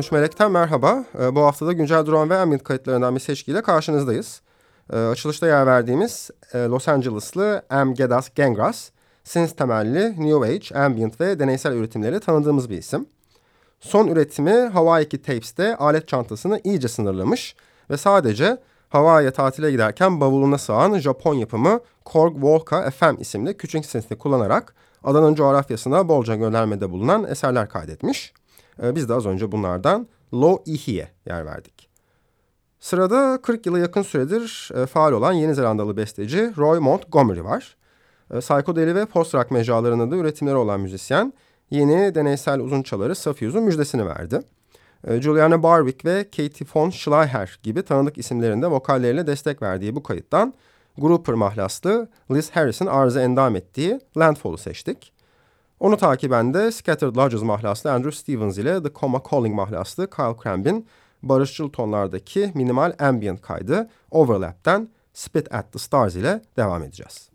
13 Melek'ten merhaba. Ee, bu haftada güncel drone ve ambient kayıtlarından bir seçkiyle karşınızdayız. Ee, açılışta yer verdiğimiz e, Los Angeles'lı M. Gedas Gengras, synth temelli New Age, ambient ve deneysel üretimleri tanıdığımız bir isim. Son üretimi Hawaii Tapes'te alet çantasını iyice sınırlamış ve sadece Hawaii'ye tatile giderken bavuluna sığan Japon yapımı Korg Volca FM isimli küçük synth'i kullanarak adanın coğrafyasına bolca göndermede bulunan eserler kaydetmiş. Ee, biz de az önce bunlardan Lo Ihi'ye yer verdik. Sırada 40 yıla yakın süredir e, faal olan Yeni Zelandalı besteci Roy Montgomery var. E, Psychodeli ve post-rock mecralarında da üretimleri olan müzisyen yeni deneysel uzun çaları Safiuz'un müjdesini verdi. E, Juliana Barwick ve Katie von Schleicher gibi tanıdık isimlerin de vokalleriyle destek verdiği bu kayıttan Grouper mahlaslı Liz Harris'in arıza endam ettiği Landfall'u seçtik. Onu takiben de Scattered Lodges mahlaslı Andrew Stevens ile The Coma Calling mahlaslı Kyle Crambin barışçıl tonlardaki minimal ambient kaydı Overlap'ten Spit at the Stars ile devam edeceğiz.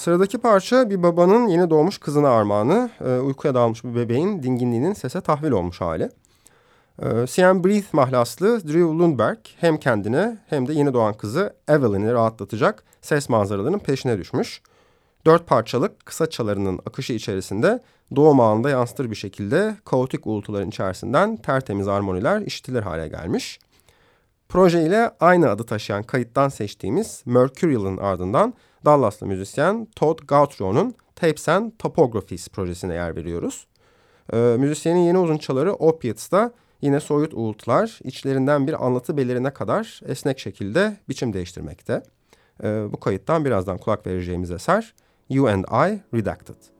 Sıradaki parça bir babanın yeni doğmuş kızına armağanı. E, uykuya dalmış bir bebeğin dinginliğinin sese tahvil olmuş hali. E, Sian Breathe mahlaslı Drew Lundberg hem kendine hem de yeni doğan kızı Evelyn'i rahatlatacak ses manzaralarının peşine düşmüş. Dört parçalık kısa çalarının akışı içerisinde doğum anında yansıtır bir şekilde kaotik uğultuların içerisinden tertemiz armoniler işitilir hale gelmiş. Proje ile aynı adı taşıyan kayıttan seçtiğimiz Mercurial'ın ardından Dallaslı müzisyen Todd Gautrio'nun Tapes and Topographies projesine yer veriyoruz. Ee, müzisyenin yeni uzunçaları Opiates'ta yine soyut uğultular içlerinden bir anlatı belirine kadar esnek şekilde biçim değiştirmekte. Ee, bu kayıttan birazdan kulak vereceğimiz eser You and I Redacted.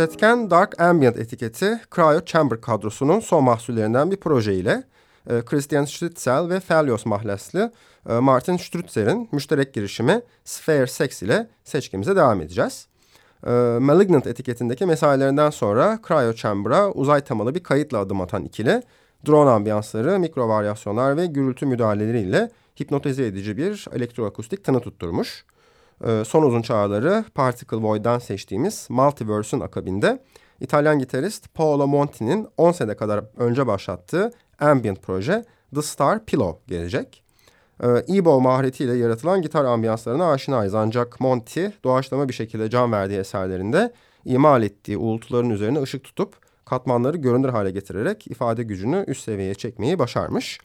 Üretken Dark Ambient etiketi Cryo Chamber kadrosunun son mahsullerinden bir proje ile e, Christian Stritzel ve Felios mahlaslı e, Martin Strutzer'in müşterek girişimi Sphere Sex ile seçkimize devam edeceğiz. E, Malignant etiketindeki mesailerinden sonra Cryo Chamber'a uzay temalı bir kayıtla adım atan ikili, drone ambiyansları, mikro varyasyonlar ve gürültü müdahaleleriyle hipnotize edici bir elektroakustik tını tutturmuş. Ee, son uzun çağrıları Particle Void'dan seçtiğimiz Multiverse'ün akabinde İtalyan gitarist Paolo Monti'nin 10 sene kadar önce başlattığı ambient proje The Star Pillow gelecek. Ee, E-bow maharetiyle yaratılan gitar ambiyanslarına aşinayız ancak Monti doğaçlama bir şekilde can verdiği eserlerinde imal ettiği uğultuların üzerine ışık tutup katmanları görünür hale getirerek ifade gücünü üst seviyeye çekmeyi başarmış.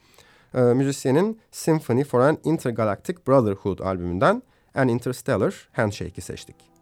Ee, müzisyenin Symphony for an Intergalactic Brotherhood albümünden An Interstellar Handshake'i seçtik.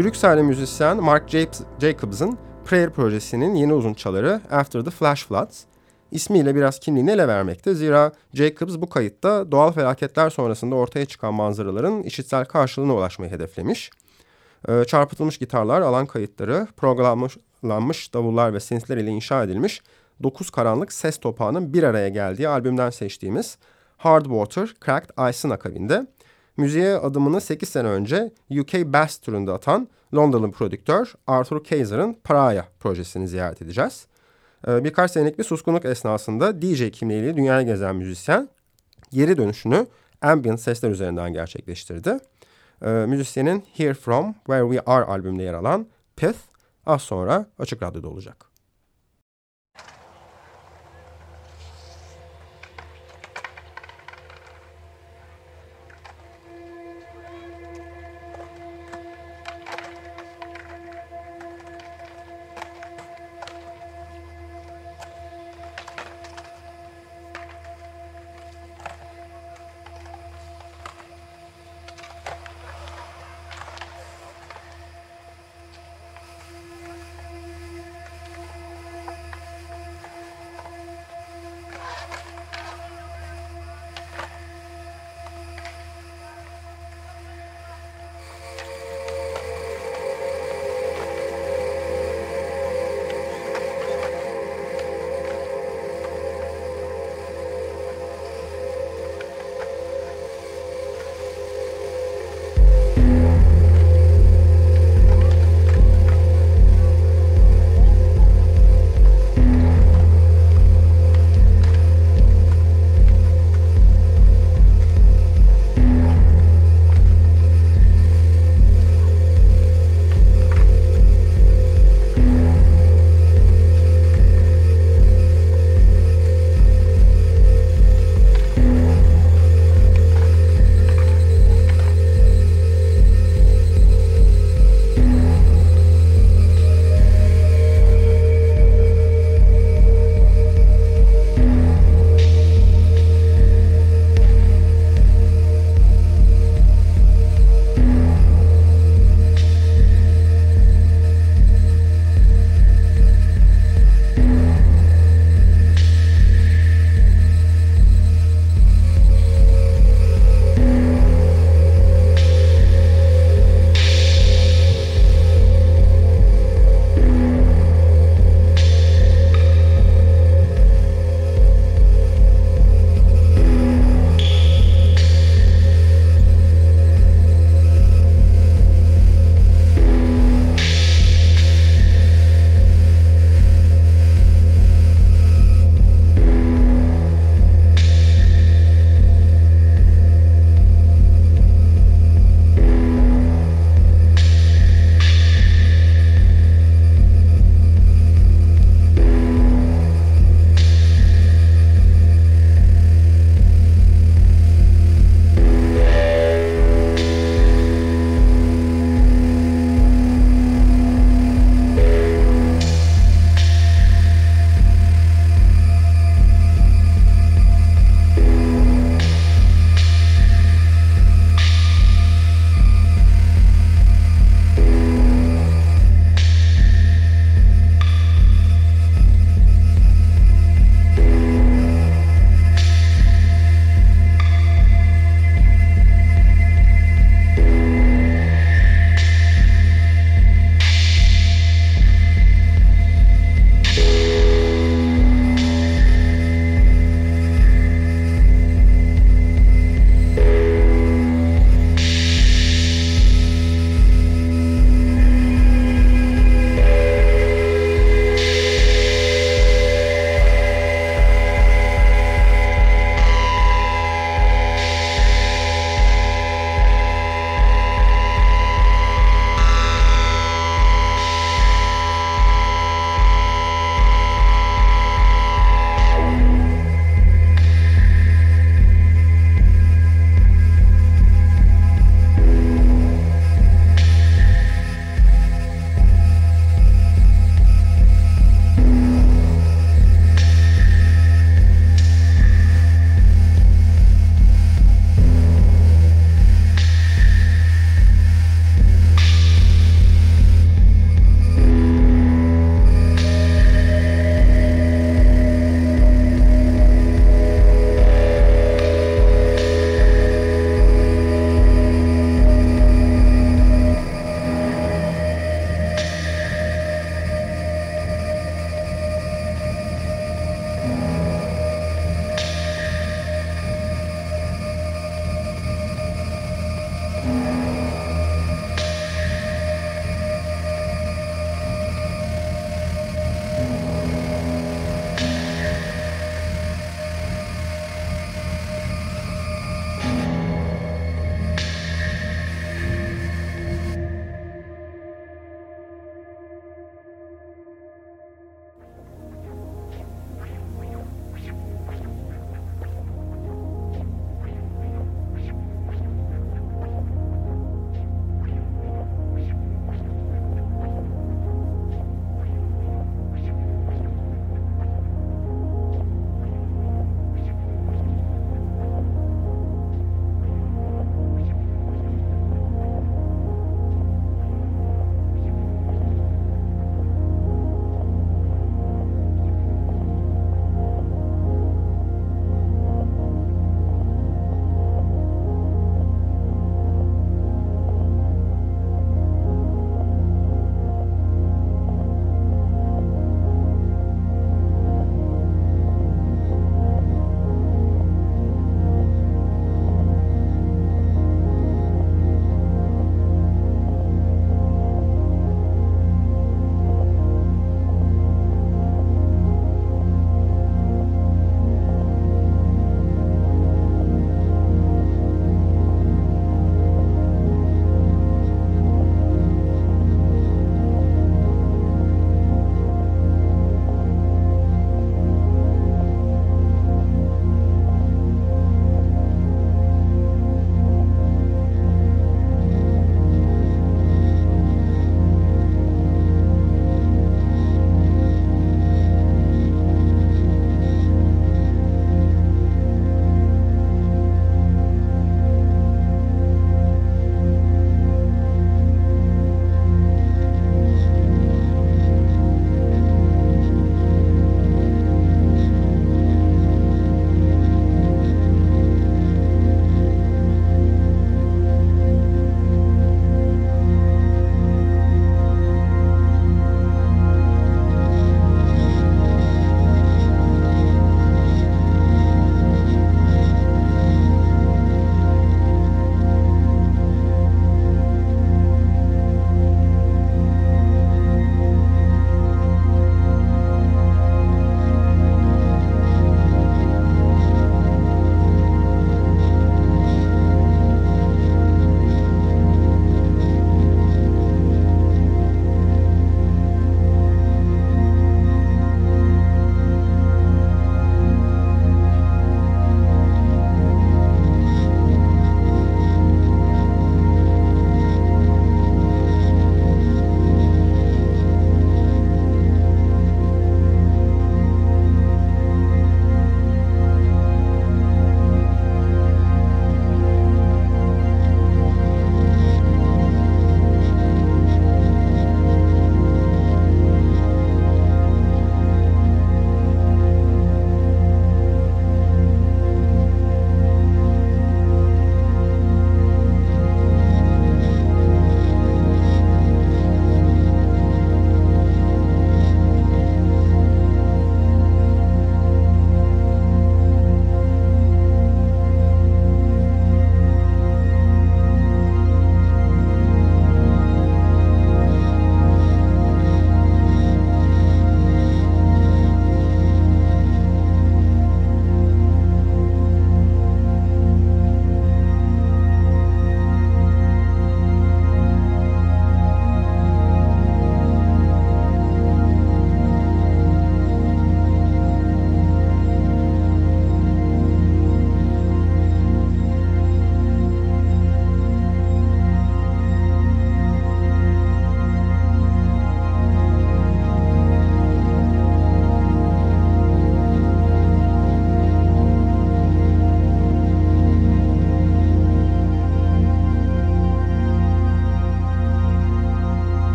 Brüksel'li müzisyen Mark Jacobs'ın Prayer projesinin yeni uzun çaları After the Flash Floods ismiyle biraz kimliğini ele vermekte. Zira Jacobs bu kayıtta doğal felaketler sonrasında ortaya çıkan manzaraların işitsel karşılığına ulaşmayı hedeflemiş. Ee, çarpıtılmış gitarlar, alan kayıtları, programlanmış davullar ve synthler ile inşa edilmiş 9 karanlık ses topağının bir araya geldiği albümden seçtiğimiz Hard Water Cracked Ice'ın akabinde müziğe adımını 8 sene önce UK Bass turunda atan Londra'lı prodüktör Arthur Kaiser'ın Paraya projesini ziyaret edeceğiz. Ee, birkaç senelik bir suskunluk esnasında DJ kimliğiyle dünyaya gezen müzisyen geri dönüşünü ambient sesler üzerinden gerçekleştirdi. Ee, müzisyenin Here From Where We Are albümünde yer alan Pith az sonra Açık Radyo'da olacak.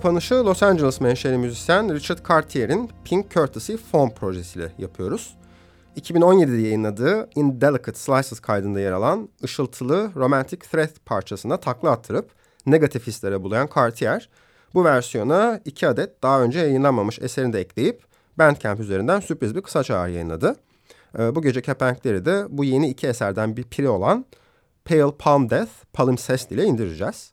Kapanışı Los Angeles menşeli müzisyen Richard Cartier'in Pink Courtesy Foam projesiyle yapıyoruz. 2017'de yayınladığı Indelicate Slices kaydında yer alan ışıltılı Romantic Thread parçasına takla attırıp negatif hislere bulayan Cartier, bu versiyona iki adet daha önce yayınlanmamış eserini de ekleyip Bandcamp üzerinden sürpriz bir kısa çağrı yayınladı. Ee, bu gece kepenkleri de bu yeni iki eserden bir piri olan Pale Palm Death Palimpsest ile indireceğiz.